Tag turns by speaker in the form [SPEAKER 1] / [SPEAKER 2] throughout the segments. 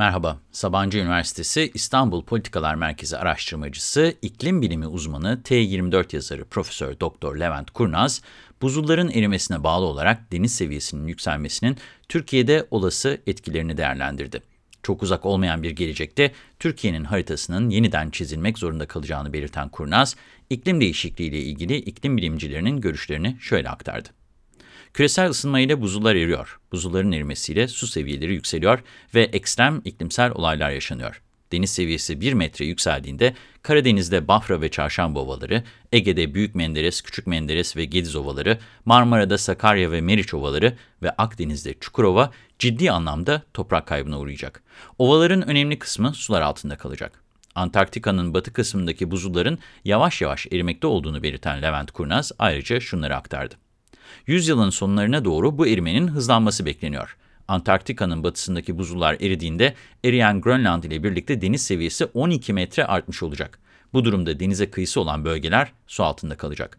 [SPEAKER 1] Merhaba, Sabancı Üniversitesi İstanbul Politikalar Merkezi araştırmacısı, iklim bilimi uzmanı T24 yazarı Profesör Doktor Levent Kurnaz, buzulların erimesine bağlı olarak deniz seviyesinin yükselmesinin Türkiye'de olası etkilerini değerlendirdi. Çok uzak olmayan bir gelecekte Türkiye'nin haritasının yeniden çizilmek zorunda kalacağını belirten Kurnaz, iklim değişikliği ile ilgili iklim bilimcilerinin görüşlerini şöyle aktardı. Küresel ısınma ile buzullar eriyor. Buzulların erimesiyle su seviyeleri yükseliyor ve ekstrem iklimsel olaylar yaşanıyor. Deniz seviyesi 1 metre yükseldiğinde Karadeniz'de Bafra ve Çarşamba ovaları, Ege'de Büyük Menderes, Küçük Menderes ve Gediz ovaları, Marmara'da Sakarya ve Meriç ovaları ve Akdeniz'de Çukurova ciddi anlamda toprak kaybına uğrayacak. Ovaların önemli kısmı sular altında kalacak. Antarktika'nın batı kısmındaki buzulların yavaş yavaş erimekte olduğunu belirten Levent Kurnaz ayrıca şunları aktardı. Yüzyılın sonlarına doğru bu erimenin hızlanması bekleniyor. Antarktika'nın batısındaki buzullar eridiğinde eriyen Grönland ile birlikte deniz seviyesi 12 metre artmış olacak. Bu durumda denize kıyısı olan bölgeler su altında kalacak.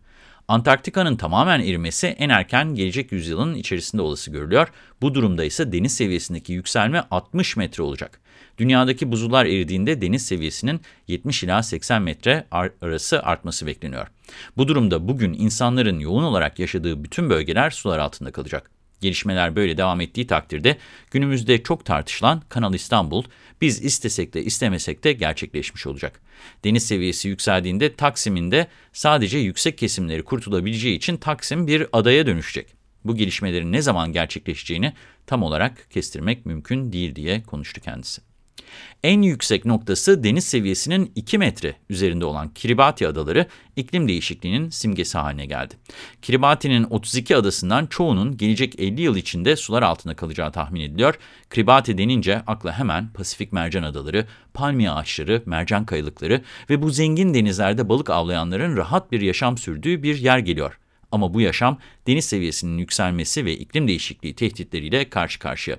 [SPEAKER 1] Antarktika'nın tamamen erimesi en erken gelecek yüzyılın içerisinde olası görülüyor. Bu durumda ise deniz seviyesindeki yükselme 60 metre olacak. Dünyadaki buzullar eridiğinde deniz seviyesinin 70 ila 80 metre arası artması bekleniyor. Bu durumda bugün insanların yoğun olarak yaşadığı bütün bölgeler sular altında kalacak. Gelişmeler böyle devam ettiği takdirde günümüzde çok tartışılan Kanal İstanbul biz istesek de istemesek de gerçekleşmiş olacak. Deniz seviyesi yükseldiğinde Taksim'in de sadece yüksek kesimleri kurtulabileceği için Taksim bir adaya dönüşecek. Bu gelişmelerin ne zaman gerçekleşeceğini tam olarak kestirmek mümkün değil diye konuştu kendisi. En yüksek noktası deniz seviyesinin 2 metre üzerinde olan Kiribati adaları iklim değişikliğinin simgesi haline geldi. Kiribati'nin 32 adasından çoğunun gelecek 50 yıl içinde sular altında kalacağı tahmin ediliyor. Kiribati denince akla hemen Pasifik mercan adaları, palmiye ağaçları, mercan kayalıkları ve bu zengin denizlerde balık avlayanların rahat bir yaşam sürdüğü bir yer geliyor. Ama bu yaşam deniz seviyesinin yükselmesi ve iklim değişikliği tehditleriyle karşı karşıya.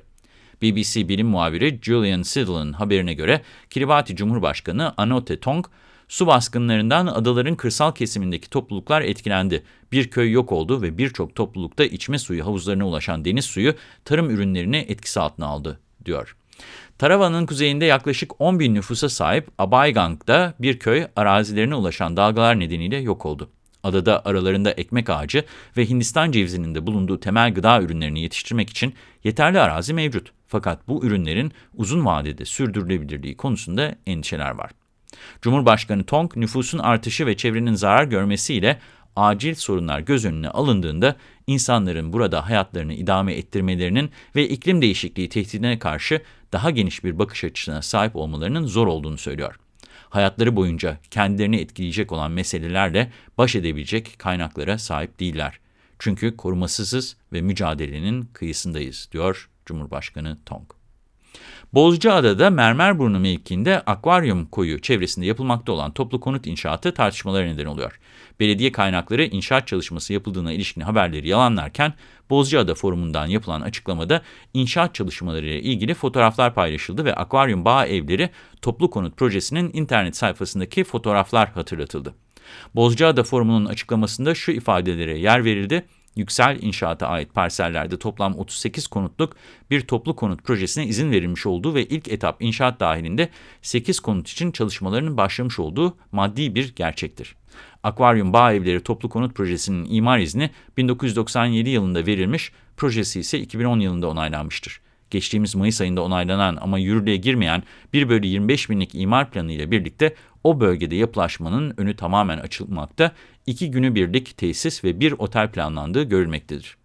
[SPEAKER 1] BBC bilim muhabiri Julian Siddle'ın haberine göre Kiribati Cumhurbaşkanı Anote Tong, su baskınlarından adaların kırsal kesimindeki topluluklar etkilendi. Bir köy yok oldu ve birçok toplulukta içme suyu havuzlarına ulaşan deniz suyu tarım ürünlerini etkisi altına aldı, diyor. Tarava'nın kuzeyinde yaklaşık 10 bin nüfusa sahip Abaygang'da bir köy arazilerine ulaşan dalgalar nedeniyle yok oldu. Adada aralarında ekmek ağacı ve Hindistan cevizinin de bulunduğu temel gıda ürünlerini yetiştirmek için yeterli arazi mevcut. Fakat bu ürünlerin uzun vadede sürdürülebilirliği konusunda endişeler var. Cumhurbaşkanı Tong, nüfusun artışı ve çevrenin zarar görmesiyle acil sorunlar göz önüne alındığında insanların burada hayatlarını idame ettirmelerinin ve iklim değişikliği tehdidine karşı daha geniş bir bakış açısına sahip olmalarının zor olduğunu söylüyor. Hayatları boyunca kendilerini etkileyecek olan meselelerle baş edebilecek kaynaklara sahip değiller. Çünkü korumasızız ve mücadelenin kıyısındayız, diyor Cumhurbaşkanı Tong. Bozcaada'da Mermerburnu mevkiinde akvaryum koyu çevresinde yapılmakta olan toplu konut inşaatı tartışmalara neden oluyor. Belediye kaynakları inşaat çalışması yapıldığına ilişkin haberleri yalanlarken Bozcaada Forumu'ndan yapılan açıklamada inşaat çalışmaları ile ilgili fotoğraflar paylaşıldı ve akvaryum bağ evleri toplu konut projesinin internet sayfasındaki fotoğraflar hatırlatıldı. Bozcaada Forumu'nun açıklamasında şu ifadelere yer verildi. Yüksel İnşaat'a ait parsellerde toplam 38 konutluk bir toplu konut projesine izin verilmiş olduğu ve ilk etap inşaat dahilinde 8 konut için çalışmalarının başlamış olduğu maddi bir gerçektir. Akvaryum Bağ Evleri Toplu Konut Projesi'nin imar izni 1997 yılında verilmiş, projesi ise 2010 yılında onaylanmıştır. Geçtiğimiz Mayıs ayında onaylanan ama yürürlüğe girmeyen 1 bölü 25 binlik imar planı ile birlikte o bölgede yapılaşmanın önü tamamen açılmakta, iki günü birlik tesis ve bir otel planlandığı görülmektedir.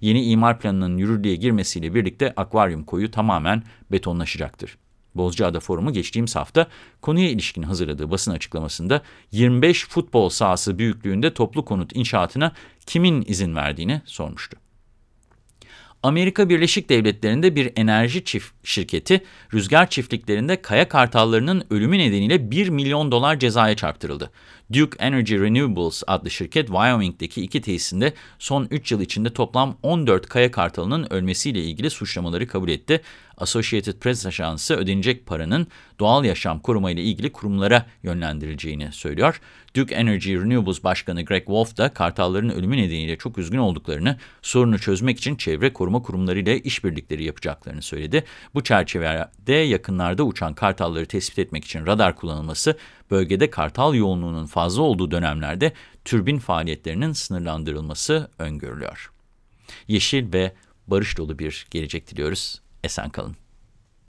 [SPEAKER 1] Yeni imar planının yürürlüğe girmesiyle birlikte akvaryum koyu tamamen betonlaşacaktır. Bozcaada Forumu geçtiğimiz hafta konuya ilişkin hazırladığı basın açıklamasında 25 futbol sahası büyüklüğünde toplu konut inşaatına kimin izin verdiğini sormuştu. Amerika Birleşik Devletleri'nde bir enerji çift şirketi rüzgar çiftliklerinde kaya kartallarının ölümü nedeniyle 1 milyon dolar cezaya çarptırıldı. Duke Energy Renewables adlı şirket Wyoming'deki iki tesisinde son 3 yıl içinde toplam 14 kaya kartalının ölmesiyle ilgili suçlamaları kabul etti. Associated Press ajansı ödenecek paranın doğal yaşam koruma ile ilgili kurumlara yönlendirileceğini söylüyor. Duke Energy Renewables Başkanı Greg Wolf da kartalların ölümü nedeniyle çok üzgün olduklarını, sorunu çözmek için çevre koruma kurumlarıyla işbirlikleri yapacaklarını söyledi. Bu çerçevede yakınlarda uçan kartalları tespit etmek için radar kullanılması, bölgede kartal yoğunluğunun fazla olduğu dönemlerde türbin faaliyetlerinin sınırlandırılması öngörülüyor. Yeşil ve barış dolu bir gelecek diliyoruz. Esen kalın.